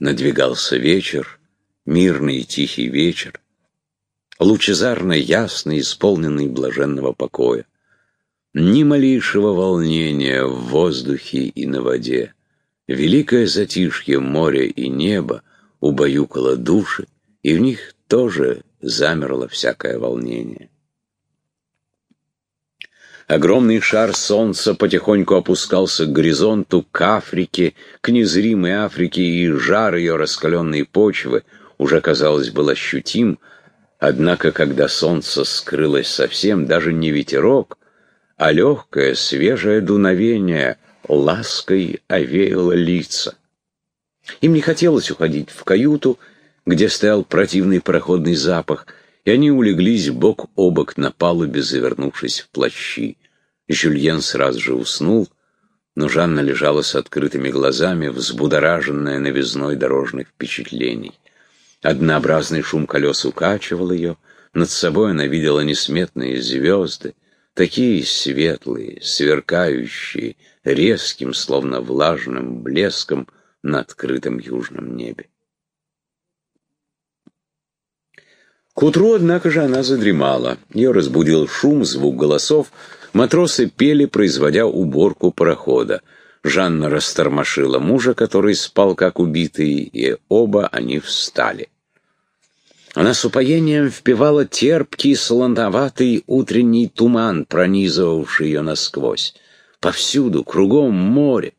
Надвигался вечер, мирный и тихий вечер, лучезарно ясный, исполненный блаженного покоя. Ни малейшего волнения в воздухе и на воде. Великое затишье моря и неба убаюкало души, и в них тоже замерло всякое волнение. Огромный шар солнца потихоньку опускался к горизонту, к Африке, к незримой Африке, и жар ее раскаленной почвы уже, казалось, был ощутим, однако, когда солнце скрылось совсем, даже не ветерок, а легкое, свежее дуновение лаской овеяло лица. Им не хотелось уходить в каюту, где стоял противный пароходный запах, и они улеглись бок о бок на палубе, завернувшись в плащи. Жюльен сразу же уснул, но Жанна лежала с открытыми глазами, взбудораженная новизной дорожных впечатлений. Однообразный шум колес укачивал ее, над собой она видела несметные звезды, такие светлые, сверкающие, резким, словно влажным блеском на открытом южном небе. К утру, однако же, она задремала. Ее разбудил шум, звук голосов. Матросы пели, производя уборку парохода. Жанна растормошила мужа, который спал как убитый, и оба они встали. Она с упоением впивала терпкий, солоноватый утренний туман, пронизывавший ее насквозь. Повсюду, кругом море.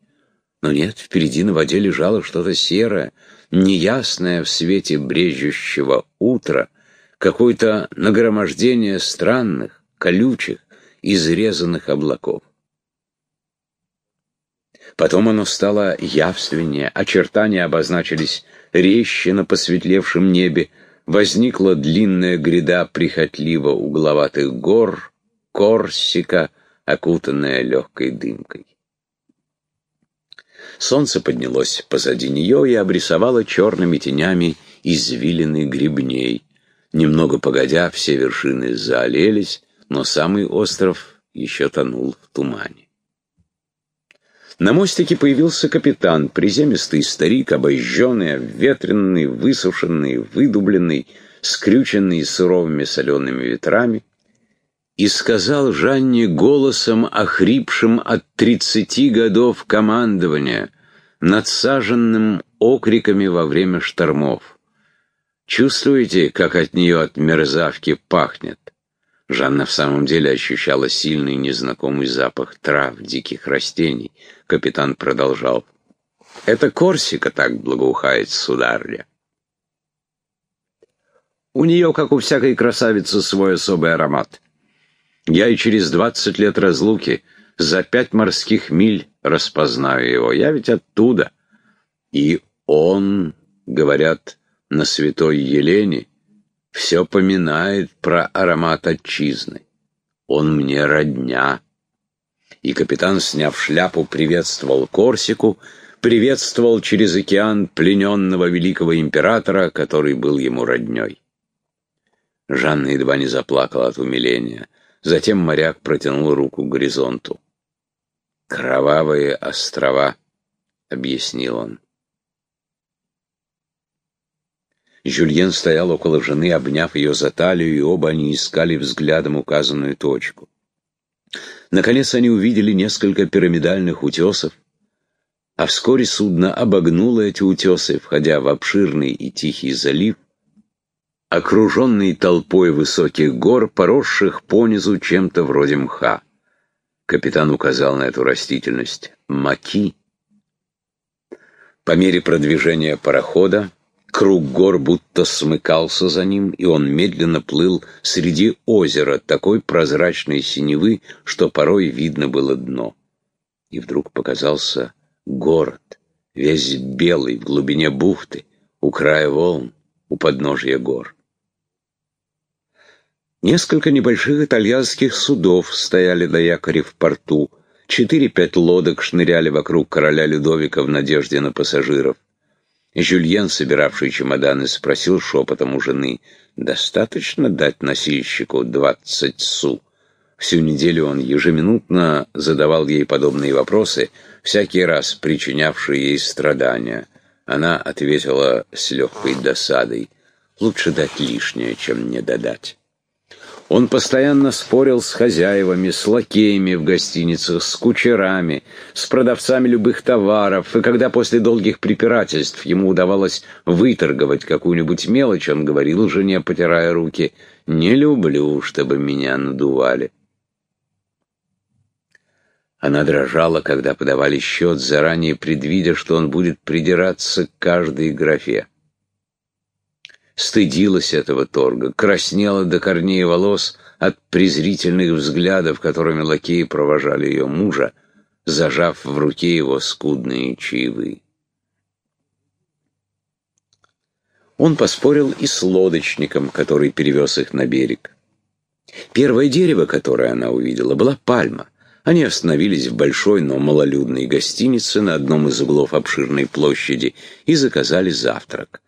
Но нет, впереди на воде лежало что-то серое, неясное в свете брежущего утра, какое-то нагромождение странных, колючих, изрезанных облаков. Потом оно стало явственнее, очертания обозначились резче на посветлевшем небе, возникла длинная гряда прихотливо угловатых гор, Корсика, окутанная легкой дымкой. Солнце поднялось позади нее и обрисовало черными тенями извилины гребней. Немного погодя, все вершины заолелись, но самый остров еще тонул в тумане. На мостике появился капитан, приземистый старик, обожженный, обветренный, высушенный, выдубленный, скрюченный суровыми солеными ветрами, и сказал Жанне голосом, охрипшим от тридцати годов командования, надсаженным окриками во время штормов. «Чувствуете, как от нее от мерзавки пахнет?» Жанна в самом деле ощущала сильный незнакомый запах трав, диких растений. Капитан продолжал. «Это Корсика так благоухает, сударля. У нее, как у всякой красавицы, свой особый аромат. Я и через двадцать лет разлуки за пять морских миль распознаю его. Я ведь оттуда. И он, говорят, на святой Елене, все поминает про аромат отчизны. Он мне родня. И капитан, сняв шляпу, приветствовал Корсику, приветствовал через океан плененного великого императора, который был ему родней. Жанна едва не заплакала от умиления. Затем моряк протянул руку к горизонту. «Кровавые острова», — объяснил он. Жюльен стоял около жены, обняв ее за талию, и оба они искали взглядом указанную точку. Наконец они увидели несколько пирамидальных утесов, а вскоре судно обогнуло эти утесы, входя в обширный и тихий залив, окруженный толпой высоких гор, поросших понизу чем-то вроде мха. Капитан указал на эту растительность. Маки. По мере продвижения парохода Круг гор будто смыкался за ним, и он медленно плыл среди озера такой прозрачной синевы, что порой видно было дно. И вдруг показался город, весь белый, в глубине бухты, у края волн, у подножья гор. Несколько небольших итальянских судов стояли до якоря в порту, четыре-пять лодок шныряли вокруг короля Людовика в надежде на пассажиров. Жюльен, собиравший чемоданы, спросил шепотом у жены, «Достаточно дать носильщику двадцать су?» Всю неделю он ежеминутно задавал ей подобные вопросы, всякий раз причинявшие ей страдания. Она ответила с легкой досадой. Лучше дать лишнее, чем не додать. Он постоянно спорил с хозяевами, с лакеями в гостиницах, с кучерами, с продавцами любых товаров, и когда после долгих препирательств ему удавалось выторговать какую-нибудь мелочь, он говорил жене, потирая руки, «Не люблю, чтобы меня надували». Она дрожала, когда подавали счет, заранее предвидя, что он будет придираться к каждой графе стыдилась этого торга, краснела до корней волос от презрительных взглядов, которыми лакеи провожали ее мужа, зажав в руке его скудные чаевые. Он поспорил и с лодочником, который перевез их на берег. Первое дерево, которое она увидела, была пальма. Они остановились в большой, но малолюдной гостинице на одном из углов обширной площади и заказали завтрак.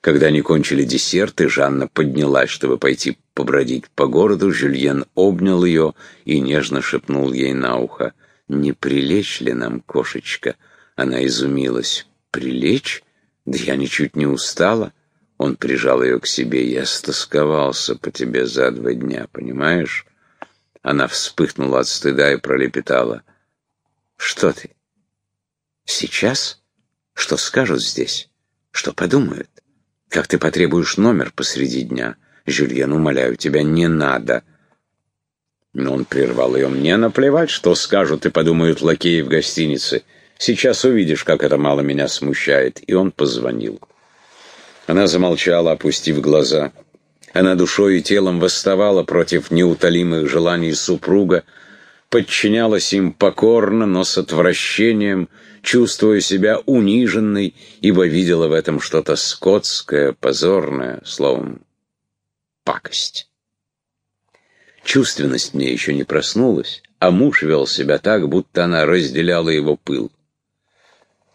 Когда они кончили десерт, и Жанна поднялась, чтобы пойти побродить по городу, Жюльен обнял ее и нежно шепнул ей на ухо. «Не прилечь ли нам, кошечка?» Она изумилась. «Прилечь? Да я ничуть не устала». Он прижал ее к себе. «Я стосковался по тебе за два дня, понимаешь?» Она вспыхнула от стыда и пролепетала. «Что ты? Сейчас? Что скажут здесь? Что подумают?» Как ты потребуешь номер посреди дня? Жюльен, умоляю тебя, не надо. Но он прервал ее. Мне наплевать, что скажут и подумают лакеи в гостинице. Сейчас увидишь, как это мало меня смущает. И он позвонил. Она замолчала, опустив глаза. Она душой и телом восставала против неутолимых желаний супруга, подчинялась им покорно, но с отвращением, чувствуя себя униженной, ибо видела в этом что-то скотское, позорное, словом, пакость. Чувственность мне еще не проснулась, а муж вел себя так, будто она разделяла его пыл.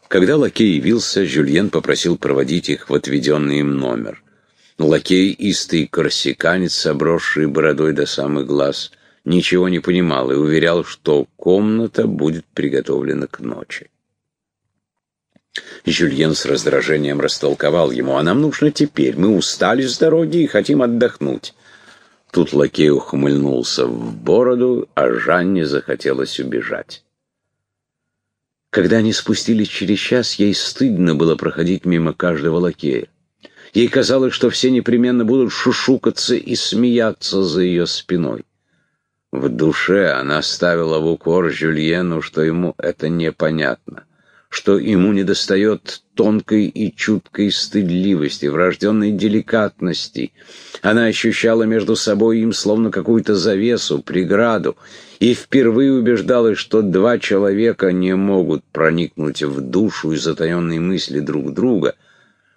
Когда лакей явился, Жюльен попросил проводить их в отведенный им номер. Лакей, истый корсиканец, обросший бородой до самых глаз — ничего не понимал и уверял, что комната будет приготовлена к ночи. Жюльен с раздражением растолковал ему, «А нам нужно теперь, мы устали с дороги и хотим отдохнуть». Тут лакей ухмыльнулся в бороду, а Жанне захотелось убежать. Когда они спустились через час, ей стыдно было проходить мимо каждого лакея. Ей казалось, что все непременно будут шушукаться и смеяться за ее спиной. В душе она ставила в укор Жюльену, что ему это непонятно, что ему недостает тонкой и чуткой стыдливости, врожденной деликатности. Она ощущала между собой им словно какую-то завесу, преграду, и впервые убеждалась, что два человека не могут проникнуть в душу и затаенные мысли друг друга,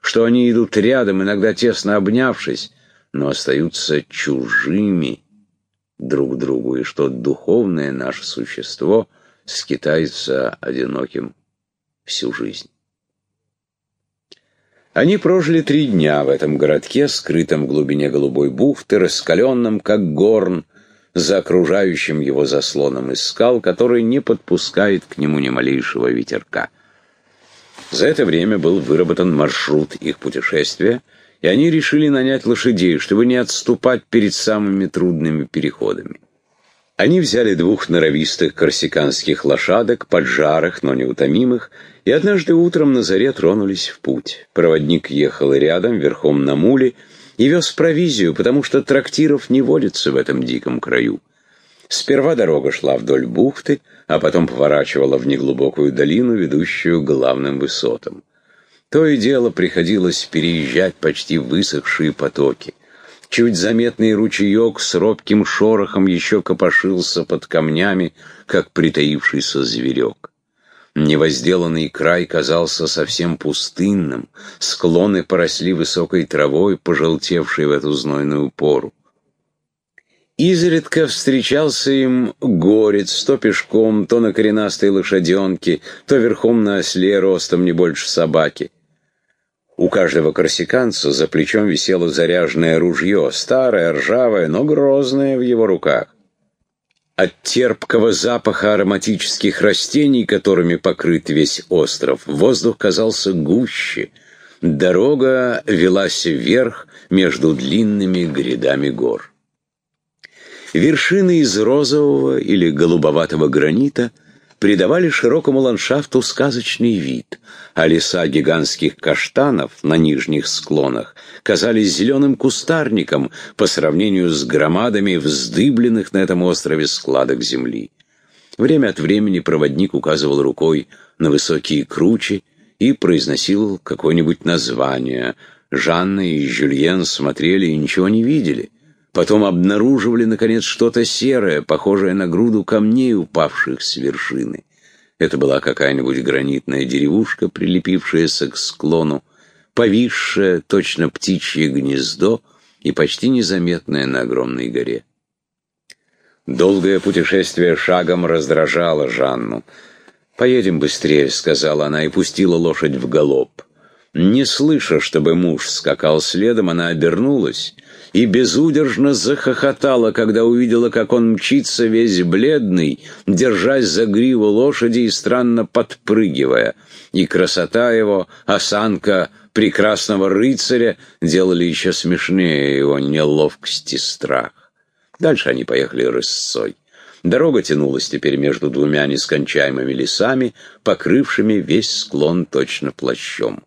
что они идут рядом, иногда тесно обнявшись, но остаются чужими друг другу, и что духовное наше существо скитается одиноким всю жизнь. Они прожили три дня в этом городке, скрытом в глубине голубой бухты, раскаленном, как горн, за окружающим его заслоном из скал, который не подпускает к нему ни малейшего ветерка. За это время был выработан маршрут их путешествия — и они решили нанять лошадей, чтобы не отступать перед самыми трудными переходами. Они взяли двух норовистых корсиканских лошадок, поджарых, но неутомимых, и однажды утром на заре тронулись в путь. Проводник ехал рядом, верхом на муле, и вез провизию, потому что трактиров не водится в этом диком краю. Сперва дорога шла вдоль бухты, а потом поворачивала в неглубокую долину, ведущую к главным высотам. То и дело приходилось переезжать почти высохшие потоки. Чуть заметный ручеек с робким шорохом еще копошился под камнями, как притаившийся зверек. Невозделанный край казался совсем пустынным, склоны поросли высокой травой, пожелтевшей в эту знойную пору. Изредка встречался им горец, то пешком, то на коренастой лошаденке, то верхом на осле ростом не больше собаки. У каждого корсиканца за плечом висело заряженное ружье, старое, ржавое, но грозное в его руках. От терпкого запаха ароматических растений, которыми покрыт весь остров, воздух казался гуще. Дорога велась вверх между длинными грядами гор. Вершины из розового или голубоватого гранита – придавали широкому ландшафту сказочный вид, а леса гигантских каштанов на нижних склонах казались зеленым кустарником по сравнению с громадами вздыбленных на этом острове складок земли. Время от времени проводник указывал рукой на высокие кручи и произносил какое-нибудь название. Жанна и Жюльен смотрели и ничего не видели. Потом обнаруживали, наконец, что-то серое, похожее на груду камней, упавших с вершины. Это была какая-нибудь гранитная деревушка, прилепившаяся к склону, повисшее точно птичье гнездо и почти незаметное на огромной горе. Долгое путешествие шагом раздражало Жанну. «Поедем быстрее», — сказала она и пустила лошадь в галоп. Не слыша, чтобы муж скакал следом, она обернулась и безудержно захохотала, когда увидела, как он мчится весь бледный, держась за гриву лошади и странно подпрыгивая. И красота его, осанка прекрасного рыцаря делали еще смешнее его неловкость и страх. Дальше они поехали рысцой. Дорога тянулась теперь между двумя нескончаемыми лесами, покрывшими весь склон точно плащом.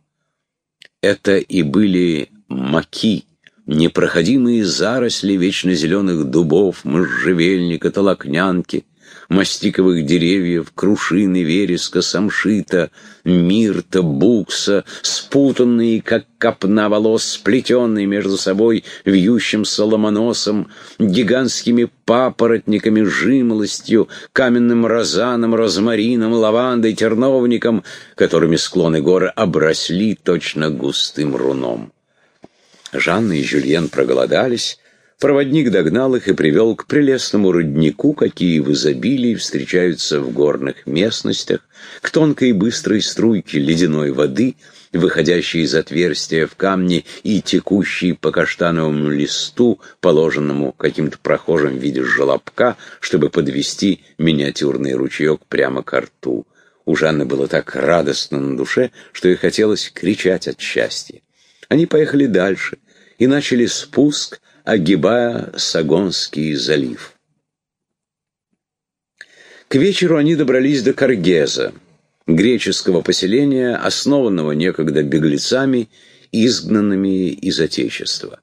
Это и были маки, непроходимые заросли вечно зеленых дубов, можжевельника, толокнянки, мастиковых деревьев, крушины, вереска, самшита, мирта, букса, спутанные, как копна волос, сплетенные между собой вьющим соломоносом, гигантскими папоротниками, жимолостью, каменным розаном, розмарином, лавандой, терновником, которыми склоны горы обросли точно густым руном. Жанна и Жюльен проголодались. Проводник догнал их и привел к прелестному роднику, какие в изобилии встречаются в горных местностях, к тонкой быстрой струйке ледяной воды, выходящей из отверстия в камне и текущей по каштановому листу, положенному каким-то прохожим в виде желобка, чтобы подвести миниатюрный ручеек прямо к рту. У Жанны было так радостно на душе, что ей хотелось кричать от счастья. Они поехали дальше и начали спуск, огибая Сагонский залив. К вечеру они добрались до Каргеза, греческого поселения, основанного некогда беглецами, изгнанными из Отечества.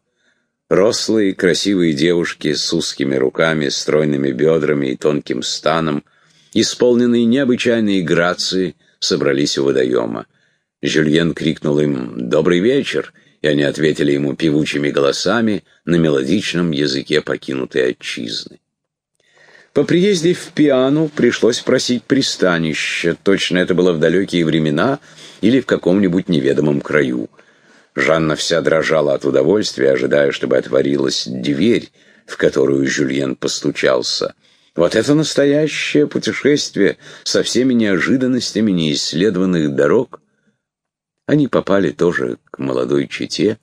Рослые, красивые девушки с узкими руками, стройными бедрами и тонким станом, исполненные необычайной грации, собрались у водоема. Жюльен крикнул им «Добрый вечер!» и они ответили ему певучими голосами на мелодичном языке покинутой отчизны. По приезде в Пиану пришлось просить пристанище, точно это было в далекие времена или в каком-нибудь неведомом краю. Жанна вся дрожала от удовольствия, ожидая, чтобы отворилась дверь, в которую Жюльен постучался. Вот это настоящее путешествие со всеми неожиданностями неисследованных дорог — они попали тоже к молодой чете.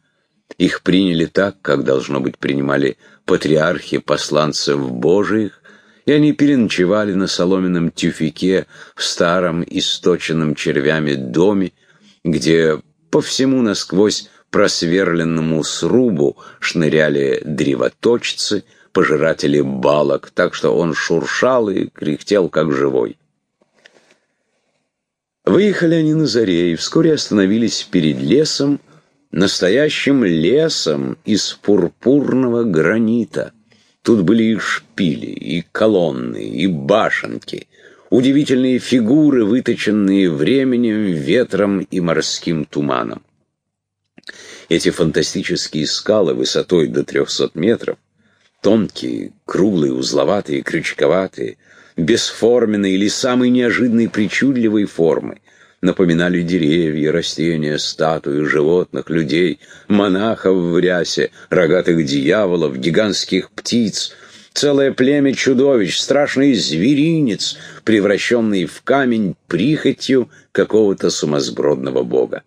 Их приняли так, как, должно быть, принимали патриархи посланцев Божиих, и они переночевали на соломенном тюфике в старом, источенном червями доме, где по всему насквозь просверленному срубу шныряли древоточцы, пожиратели балок, так что он шуршал и кряхтел, как живой. Выехали они на заре и вскоре остановились перед лесом, настоящим лесом из пурпурного гранита. Тут были и шпили, и колонны, и башенки, удивительные фигуры, выточенные временем, ветром и морским туманом. Эти фантастические скалы высотой до трехсот метров, тонкие, круглые, узловатые, крючковатые — бесформенной или самой неожиданной причудливой формы. Напоминали деревья, растения, статуи, животных, людей, монахов в рясе, рогатых дьяволов, гигантских птиц, целое племя чудовищ, страшный зверинец, превращенный в камень прихотью какого-то сумасбродного бога.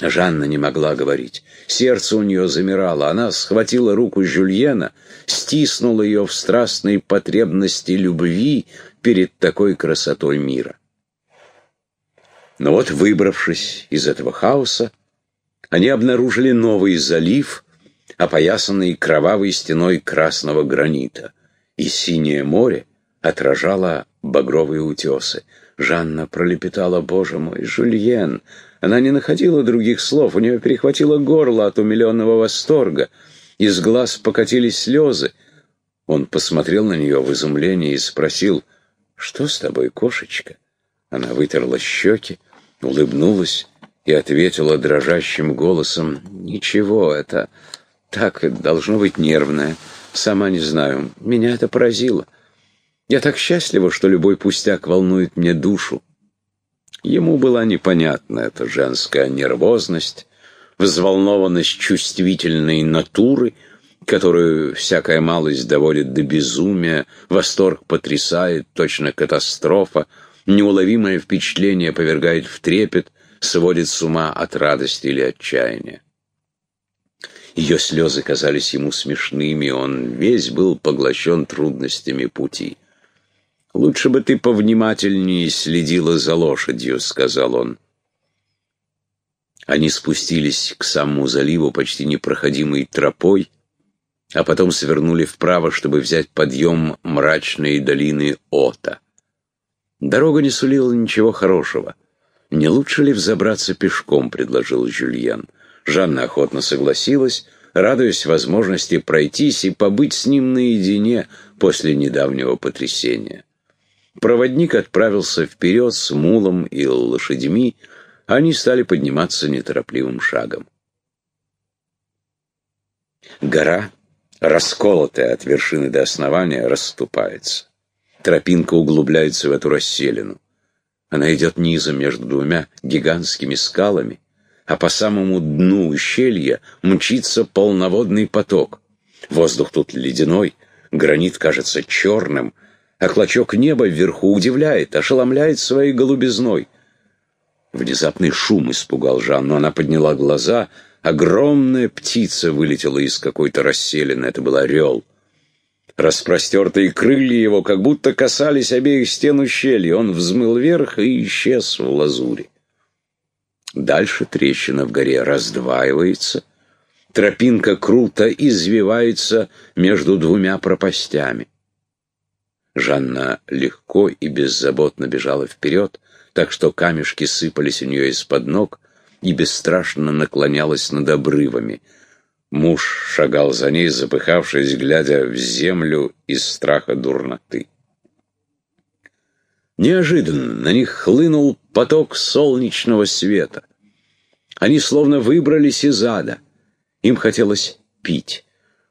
Жанна не могла говорить. Сердце у нее замирало. Она схватила руку Жюльена, стиснула ее в страстной потребности любви перед такой красотой мира. Но вот, выбравшись из этого хаоса, они обнаружили новый залив, опоясанный кровавой стеной красного гранита, и синее море отражало багровые утесы. Жанна пролепетала, «Боже мой, Жульен!» Она не находила других слов, у нее перехватило горло от умиленного восторга. Из глаз покатились слезы. Он посмотрел на нее в изумлении и спросил, «Что с тобой, кошечка?» Она вытерла щеки, улыбнулась и ответила дрожащим голосом, «Ничего, это так, должно быть нервное. Сама не знаю, меня это поразило. Я так счастлива, что любой пустяк волнует мне душу. Ему была непонятна эта женская нервозность, взволнованность чувствительной натуры, которую всякая малость доводит до безумия, восторг потрясает, точно катастрофа, неуловимое впечатление повергает в трепет, сводит с ума от радости или отчаяния. Ее слезы казались ему смешными, он весь был поглощен трудностями пути. «Лучше бы ты повнимательнее следила за лошадью», — сказал он. Они спустились к самому заливу почти непроходимой тропой, а потом свернули вправо, чтобы взять подъем мрачной долины Ота. Дорога не сулила ничего хорошего. «Не лучше ли взобраться пешком?» — предложил Жюльен. Жанна охотно согласилась, радуясь возможности пройтись и побыть с ним наедине после недавнего потрясения. Проводник отправился вперед с мулом и лошадьми, они стали подниматься неторопливым шагом. Гора, расколотая от вершины до основания, расступается. Тропинка углубляется в эту расселину. Она идет низом между двумя гигантскими скалами, а по самому дну ущелья мчится полноводный поток. Воздух тут ледяной, гранит кажется черным — а клочок неба вверху удивляет, ошеломляет своей голубизной. Внезапный шум испугал Жанну, она подняла глаза. Огромная птица вылетела из какой-то расселины, это был орел. Распростертые крылья его как будто касались обеих стен ущелья, он взмыл вверх и исчез в лазуре. Дальше трещина в горе раздваивается, тропинка круто извивается между двумя пропастями. Жанна легко и беззаботно бежала вперед, так что камешки сыпались у нее из-под ног и бесстрашно наклонялась над обрывами. Муж шагал за ней, запыхавшись, глядя в землю из страха дурноты. Неожиданно на них хлынул поток солнечного света. Они словно выбрались из ада. Им хотелось пить.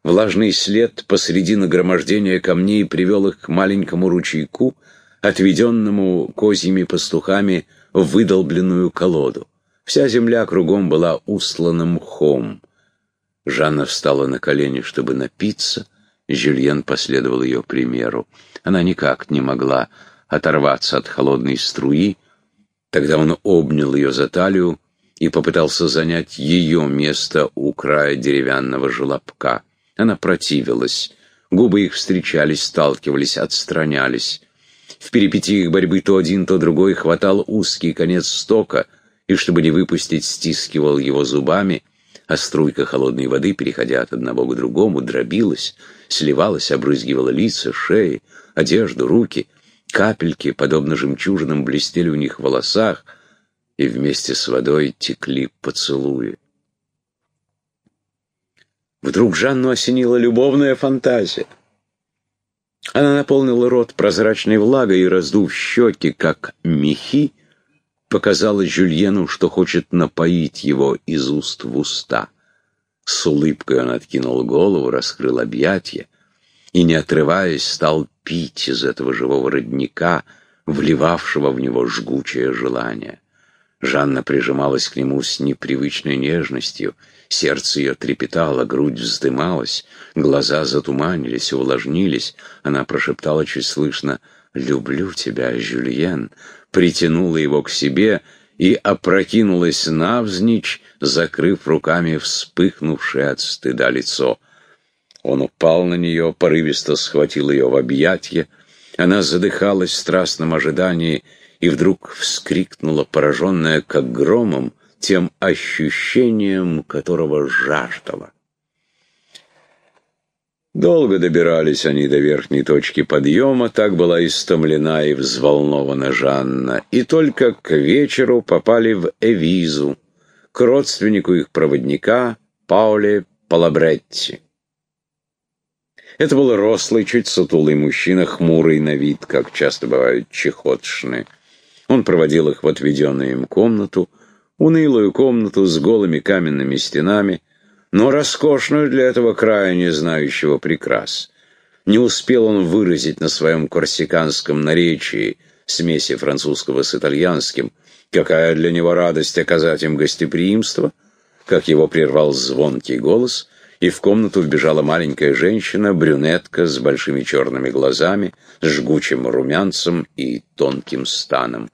Влажный след посреди нагромождения камней привел их к маленькому ручейку, отведенному козьими пастухами в выдолбленную колоду. Вся земля кругом была устлана мхом. Жанна встала на колени, чтобы напиться. Жюльен последовал ее примеру. Она никак не могла оторваться от холодной струи. Тогда он обнял ее за талию и попытался занять ее место у края деревянного желобка. Она противилась. Губы их встречались, сталкивались, отстранялись. В перипетиях борьбы то один, то другой хватал узкий конец стока, и, чтобы не выпустить, стискивал его зубами, а струйка холодной воды, переходя от одного к другому, дробилась, сливалась, обрызгивала лица, шеи, одежду, руки. Капельки, подобно жемчужинам, блестели у них в волосах, и вместе с водой текли поцелуи. Вдруг Жанну осенила любовная фантазия. Она наполнила рот прозрачной влагой и, раздув щеки, как мехи, показала Жюльену, что хочет напоить его из уст в уста. С улыбкой он откинул голову, раскрыл объятия и, не отрываясь, стал пить из этого живого родника, вливавшего в него жгучее желание. Жанна прижималась к нему с непривычной нежностью — Сердце ее трепетало, грудь вздымалась, глаза затуманились, увлажнились. Она прошептала чуть слышно «Люблю тебя, Жюльен», притянула его к себе и опрокинулась навзничь, закрыв руками вспыхнувшее от стыда лицо. Он упал на нее, порывисто схватил ее в объятье. Она задыхалась в страстном ожидании и вдруг вскрикнула, пораженная как громом, тем ощущением, которого жаждала. Долго добирались они до верхней точки подъема, так была истомлена и взволнована Жанна, и только к вечеру попали в Эвизу, к родственнику их проводника Пауле Палабретти. Это был рослый, чуть сутулый мужчина, хмурый на вид, как часто бывают чехотшны. Он проводил их в отведенную им комнату, унылую комнату с голыми каменными стенами, но роскошную для этого края, не знающего прикрас. Не успел он выразить на своем корсиканском наречии смеси французского с итальянским, какая для него радость оказать им гостеприимство, как его прервал звонкий голос, и в комнату вбежала маленькая женщина, брюнетка с большими черными глазами, с жгучим румянцем и тонким станом.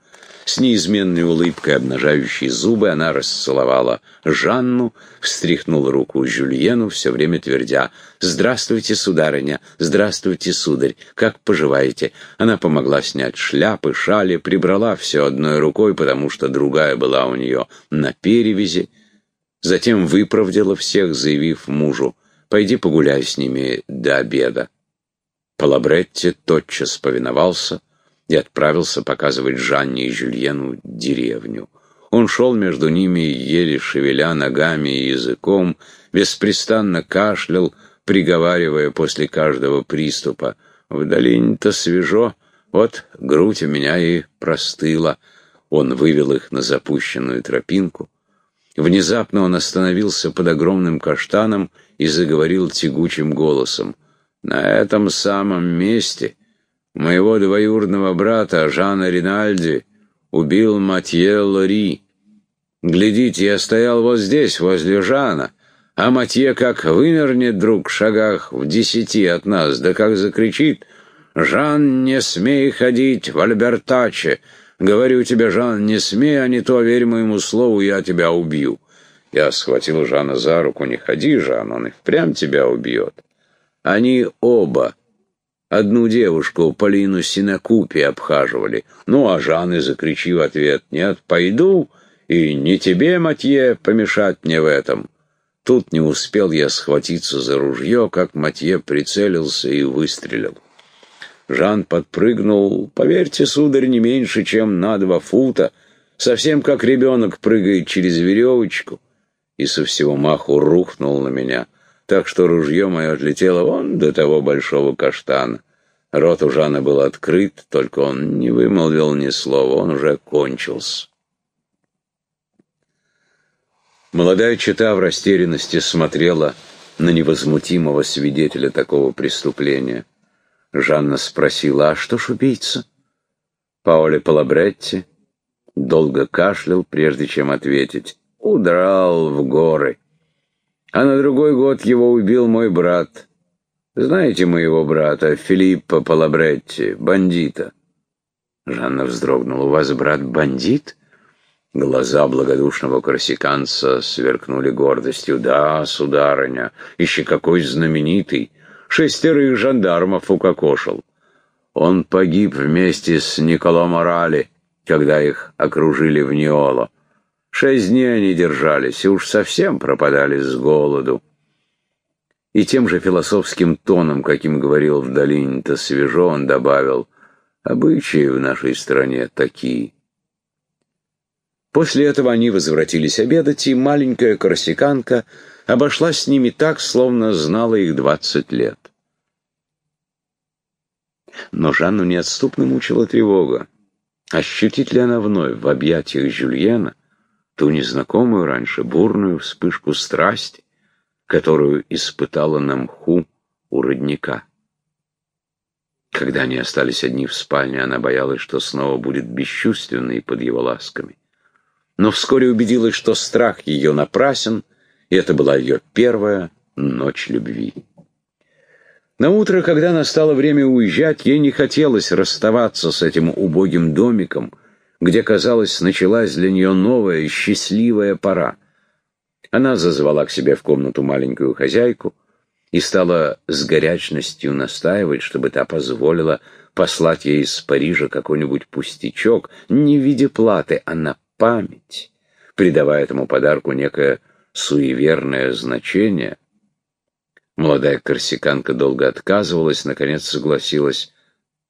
С неизменной улыбкой, обнажающей зубы, она расцеловала Жанну, встряхнула руку Жюльену, все время твердя «Здравствуйте, сударыня! Здравствуйте, сударь! Как поживаете?» Она помогла снять шляпы, шали, прибрала все одной рукой, потому что другая была у нее на перевязи. Затем выправдила всех, заявив мужу «Пойди погуляй с ними до обеда». Палабретти тотчас повиновался — и отправился показывать Жанне и Жюльену деревню. Он шел между ними, еле шевеля ногами и языком, беспрестанно кашлял, приговаривая после каждого приступа. «В долине-то свежо, вот грудь у меня и простыла». Он вывел их на запущенную тропинку. Внезапно он остановился под огромным каштаном и заговорил тягучим голосом. «На этом самом месте...» Моего двоюродного брата Жана Ринальди убил Матье Лори. Глядите, я стоял вот здесь, возле Жана, а Матье как вынырнет вдруг в шагах в десяти от нас, да как закричит «Жан, не смей ходить в Альбертаче!» Говорю тебе, Жан, не смей, а не то, верь моему слову, я тебя убью. Я схватил Жана за руку, не ходи, Жан, он и впрямь тебя убьет. Они оба Одну девушку, Полину Синакупи, обхаживали. Ну, а Жанны закричи в ответ, «Нет, пойду, и не тебе, Матье, помешать мне в этом». Тут не успел я схватиться за ружье, как Матье прицелился и выстрелил. Жан подпрыгнул, поверьте, сударь, не меньше, чем на два фута, совсем как ребенок прыгает через веревочку, и со всего маху рухнул на меня — так что ружье мое отлетело вон до того большого каштана. Рот у Жана был открыт, только он не вымолвил ни слова, он уже кончился. Молодая чита в растерянности смотрела на невозмутимого свидетеля такого преступления. Жанна спросила, а что ж убийца? Паоле Палабретти долго кашлял, прежде чем ответить. Удрал в горы. А на другой год его убил мой брат. Знаете моего брата, Филиппа Палабретти, бандита?» Жанна вздрогнула. «У вас брат бандит?» Глаза благодушного корсиканца сверкнули гордостью. «Да, сударыня, еще какой знаменитый! Шестерых жандармов укокошил. Он погиб вместе с Николо Морали, когда их окружили в Ниоло. Шесть дней они держались и уж совсем пропадали с голоду. И тем же философским тоном, каким говорил в долине-то свежо, он добавил, «Обычаи в нашей стране такие». После этого они возвратились обедать, и маленькая корсиканка обошлась с ними так, словно знала их двадцать лет. Но Жанну неотступно мучила тревога. Ощутит ли она вновь в объятиях Жюльена ту незнакомую раньше бурную вспышку страсти, которую испытала на мху у родника. Когда они остались одни в спальне, она боялась, что снова будет бесчувственной под его ласками. Но вскоре убедилась, что страх ее напрасен, и это была ее первая ночь любви. На утро, когда настало время уезжать, ей не хотелось расставаться с этим убогим домиком — где, казалось, началась для нее новая счастливая пора. Она зазвала к себе в комнату маленькую хозяйку и стала с горячностью настаивать, чтобы та позволила послать ей из Парижа какой-нибудь пустячок, не в виде платы, а на память, придавая этому подарку некое суеверное значение. Молодая корсиканка долго отказывалась, наконец согласилась.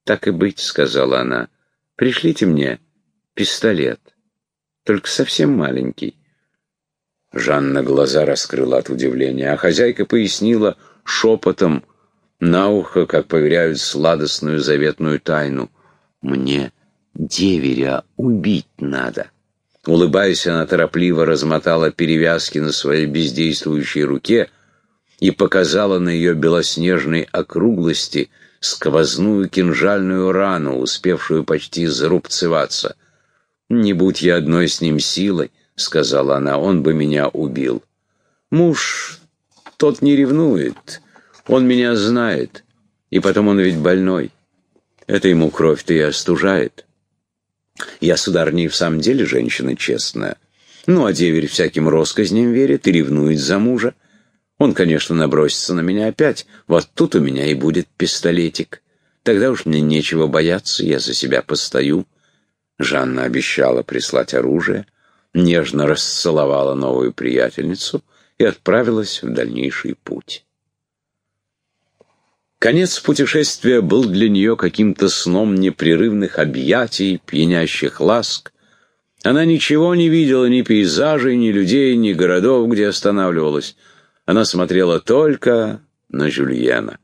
«Так и быть», — сказала она, — «пришлите мне пистолет, только совсем маленький». Жанна глаза раскрыла от удивления, а хозяйка пояснила шепотом на ухо, как поверяют сладостную заветную тайну. «Мне деверя убить надо». Улыбаясь, она торопливо размотала перевязки на своей бездействующей руке и показала на ее белоснежной округлости сквозную кинжальную рану, успевшую почти зарубцеваться. «Не будь я одной с ним силой», — сказала она, — он бы меня убил. Муж тот не ревнует, он меня знает, и потом он ведь больной. Это ему кровь-то и остужает. Я, сударыня, в самом деле женщина честная. Ну, а деверь всяким россказням верит и ревнует за мужа. Он, конечно, набросится на меня опять. Вот тут у меня и будет пистолетик. Тогда уж мне нечего бояться, я за себя постою. Жанна обещала прислать оружие нежно расцеловала новую приятельницу и отправилась в дальнейший путь. Конец путешествия был для нее каким-то сном непрерывных объятий, пьянящих ласк. Она ничего не видела, ни пейзажей, ни людей, ни городов, где останавливалась. Она смотрела только на Жюльена.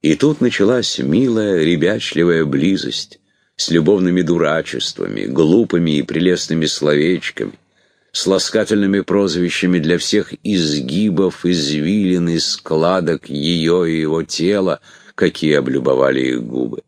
И тут началась милая, ребячливая близость с любовными дурачествами, глупыми и прелестными словечками, с ласкательными прозвищами для всех изгибов, извилин и складок ее и его тела, какие облюбовали их губы.